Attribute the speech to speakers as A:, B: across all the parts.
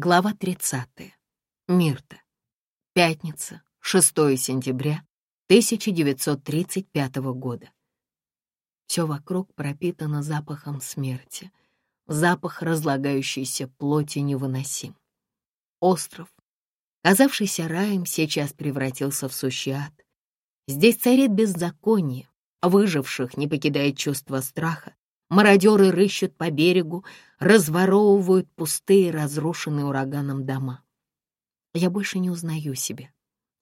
A: Глава 30. Мирта. Пятница, 6 сентября 1935 года. Все вокруг пропитано запахом смерти. Запах разлагающейся плоти невыносим. Остров, казавшийся раем, сейчас превратился в сущий ад. Здесь царит беззаконие, выживших не покидает чувство страха, Мародеры рыщут по берегу, разворовывают пустые, разрушенные ураганом дома. Я больше не узнаю себя.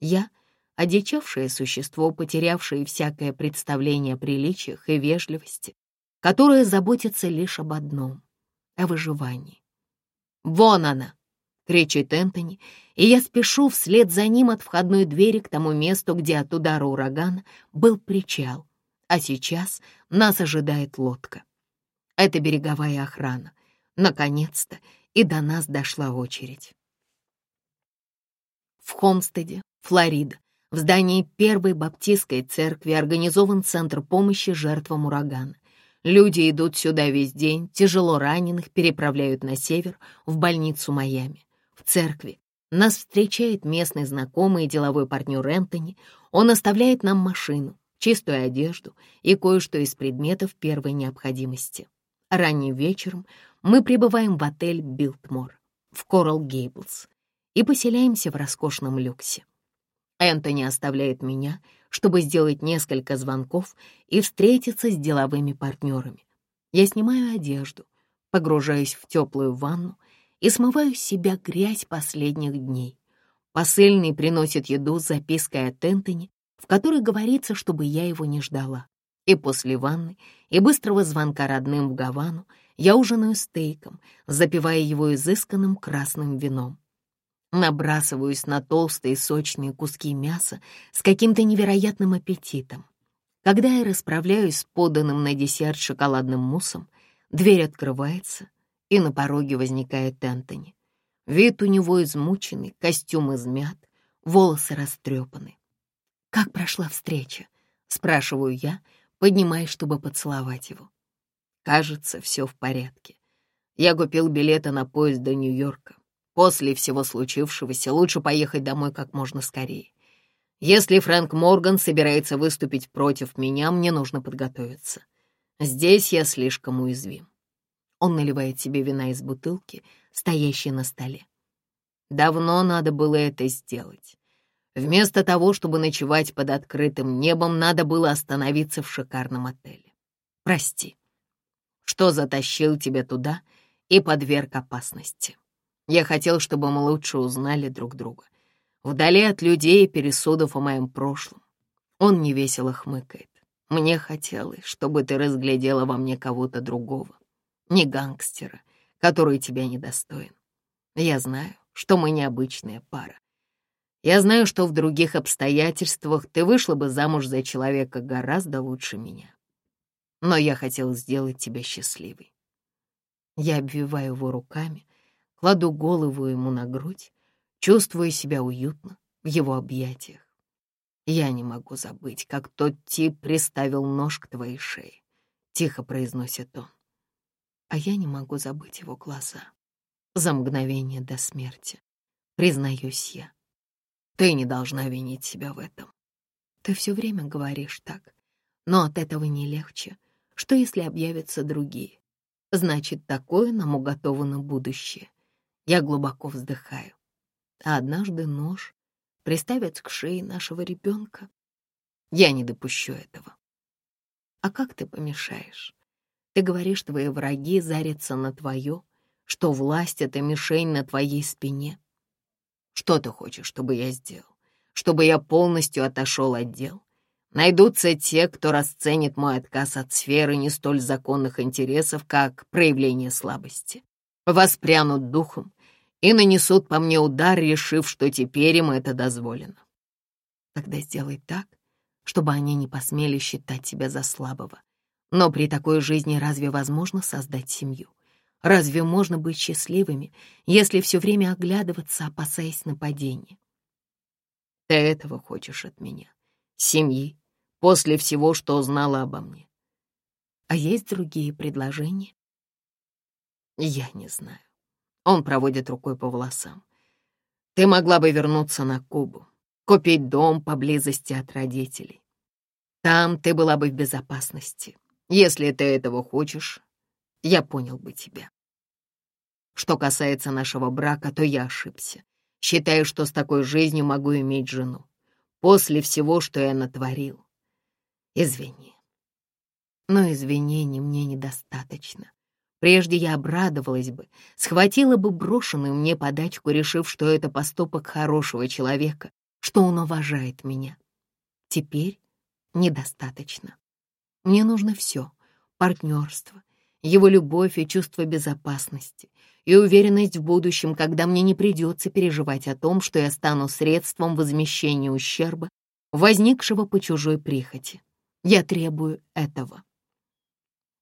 A: Я — одичавшее существо, потерявшее всякое представление о приличиях и вежливости, которое заботится лишь об одном — о выживании. «Вон она!» — кричит Энтони, и я спешу вслед за ним от входной двери к тому месту, где от удара урагана был причал, а сейчас нас ожидает лодка. Это береговая охрана. Наконец-то и до нас дошла очередь. В Хомстеде, Флорида, в здании Первой Баптистской церкви организован Центр помощи жертвам урагана. Люди идут сюда весь день, тяжело раненых переправляют на север, в больницу Майами. В церкви нас встречает местный знакомый и деловой партнер Энтони. Он оставляет нам машину, чистую одежду и кое-что из предметов первой необходимости. Ранним вечером мы прибываем в отель «Билтмор» в Коралл Гейблс и поселяемся в роскошном люксе. Энтони оставляет меня, чтобы сделать несколько звонков и встретиться с деловыми партнерами. Я снимаю одежду, погружаюсь в теплую ванну и смываю с себя грязь последних дней. Посыльный приносит еду с запиской от Энтони, в которой говорится, чтобы я его не ждала. И после ванны и быстрого звонка родным в Гавану я ужинаю стейком, запивая его изысканным красным вином. Набрасываюсь на толстые сочные куски мяса с каким-то невероятным аппетитом. Когда я расправляюсь с поданным на десерт шоколадным муссом, дверь открывается, и на пороге возникает Энтони. Вид у него измученный, костюм измят, волосы растрепаны. «Как прошла встреча?» — спрашиваю я, поднимаясь, чтобы поцеловать его. Кажется, все в порядке. Я купил билеты на поезд до Нью-Йорка. После всего случившегося лучше поехать домой как можно скорее. Если Фрэнк Морган собирается выступить против меня, мне нужно подготовиться. Здесь я слишком уязвим. Он наливает себе вина из бутылки, стоящей на столе. Давно надо было это сделать. Вместо того, чтобы ночевать под открытым небом, надо было остановиться в шикарном отеле. Прости, что затащил тебя туда и подверг опасности. Я хотел, чтобы мы лучше узнали друг друга. Вдали от людей и пересудов о моем прошлом. Он невесело хмыкает. Мне хотелось, чтобы ты разглядела во мне кого-то другого, не гангстера, который тебя недостоин. Я знаю, что мы необычная пара, я знаю, что в других обстоятельствах ты вышла бы замуж за человека гораздо лучше меня. Но я хотел сделать тебя счастливой. Я обвиваю его руками, кладу голову ему на грудь, чувствуя себя уютно в его объятиях. Я не могу забыть, как тот тип приставил нож к твоей шее, — тихо произносит он. А я не могу забыть его глаза за мгновение до смерти, признаюсь я. Ты не должна винить себя в этом. Ты все время говоришь так, но от этого не легче. Что, если объявятся другие? Значит, такое нам уготовано будущее. Я глубоко вздыхаю. А однажды нож приставят к шее нашего ребенка. Я не допущу этого. А как ты помешаешь? Ты говоришь, твои враги зарятся на твое, что власть — это мишень на твоей спине. Что ты хочешь, чтобы я сделал? Чтобы я полностью отошел от дел? Найдутся те, кто расценит мой отказ от сферы не столь законных интересов, как проявление слабости. Воспрянут духом и нанесут по мне удар, решив, что теперь им это дозволено. Тогда сделай так, чтобы они не посмели считать тебя за слабого. Но при такой жизни разве возможно создать семью? Разве можно быть счастливыми, если все время оглядываться, опасаясь нападения? Ты этого хочешь от меня, семьи, после всего, что узнала обо мне. А есть другие предложения? Я не знаю. Он проводит рукой по волосам. Ты могла бы вернуться на Кубу, купить дом поблизости от родителей. Там ты была бы в безопасности. Если ты этого хочешь, я понял бы тебя. Что касается нашего брака, то я ошибся. Считаю, что с такой жизнью могу иметь жену. После всего, что я натворил. Извини. Но извинений мне недостаточно. Прежде я обрадовалась бы, схватила бы брошенную мне подачку, решив, что это поступок хорошего человека, что он уважает меня. Теперь недостаточно. Мне нужно все — партнерство, его любовь и чувство безопасности, и уверенность в будущем, когда мне не придется переживать о том, что я стану средством возмещения ущерба, возникшего по чужой прихоти. Я требую этого.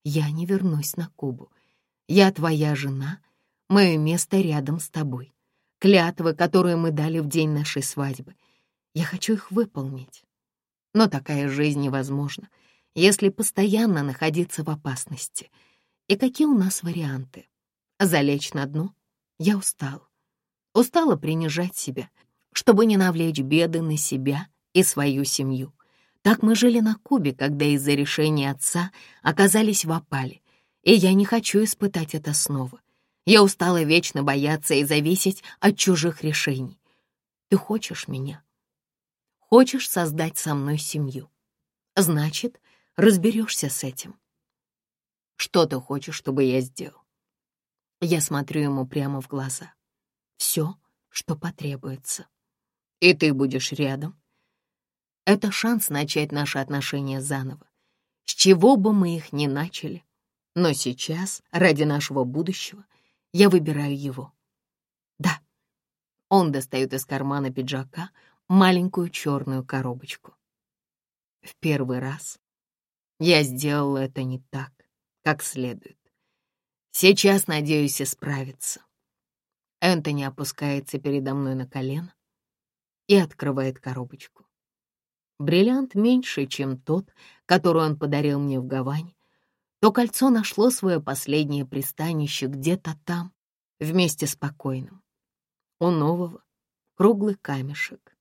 A: Я не вернусь на Кубу. Я твоя жена, мое место рядом с тобой. Клятвы, которые мы дали в день нашей свадьбы. Я хочу их выполнить. Но такая жизнь невозможна, если постоянно находиться в опасности. И какие у нас варианты? Залечь на дно? Я устал. Устала принижать себя, чтобы не навлечь беды на себя и свою семью. Так мы жили на Кубе, когда из-за решения отца оказались в опале, и я не хочу испытать это снова. Я устала вечно бояться и зависеть от чужих решений. Ты хочешь меня? Хочешь создать со мной семью? Значит, разберешься с этим. Что ты хочешь, чтобы я сделал? Я смотрю ему прямо в глаза. Все, что потребуется. И ты будешь рядом. Это шанс начать наши отношения заново. С чего бы мы их ни начали. Но сейчас, ради нашего будущего, я выбираю его. Да. Он достает из кармана пиджака маленькую черную коробочку. В первый раз я сделал это не так, как следует. Сейчас надеюсь исправиться. Энтони опускается передо мной на колено и открывает коробочку. Бриллиант меньше, чем тот, который он подарил мне в Гаване. То кольцо нашло свое последнее пристанище где-то там, вместе с покойным. У нового круглый камешек,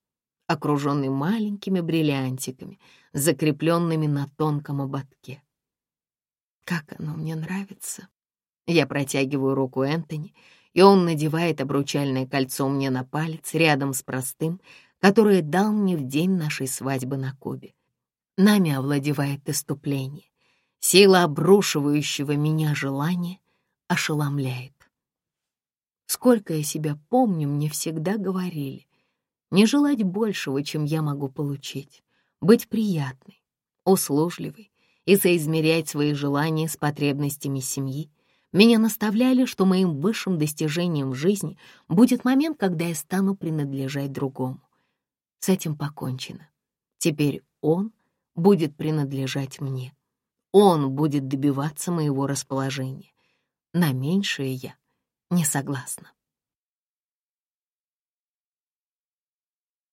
A: окруженный маленькими бриллиантиками, закрепленными на тонком ободке. Как оно мне нравится. Я протягиваю руку Энтони, и он надевает обручальное кольцо мне на палец рядом с простым, которое дал мне в день нашей свадьбы на Кубе. Нами овладевает иступление. Сила обрушивающего меня желания ошеломляет. Сколько я себя помню, мне всегда говорили, не желать большего, чем я могу получить, быть приятной, услужливой и соизмерять свои желания с потребностями семьи, меня наставляли, что моим высшим достижением в жизни будет момент, когда я стану принадлежать другому. С этим покончено. Теперь он будет принадлежать мне. Он будет добиваться моего расположения. На меньшее я не согласна.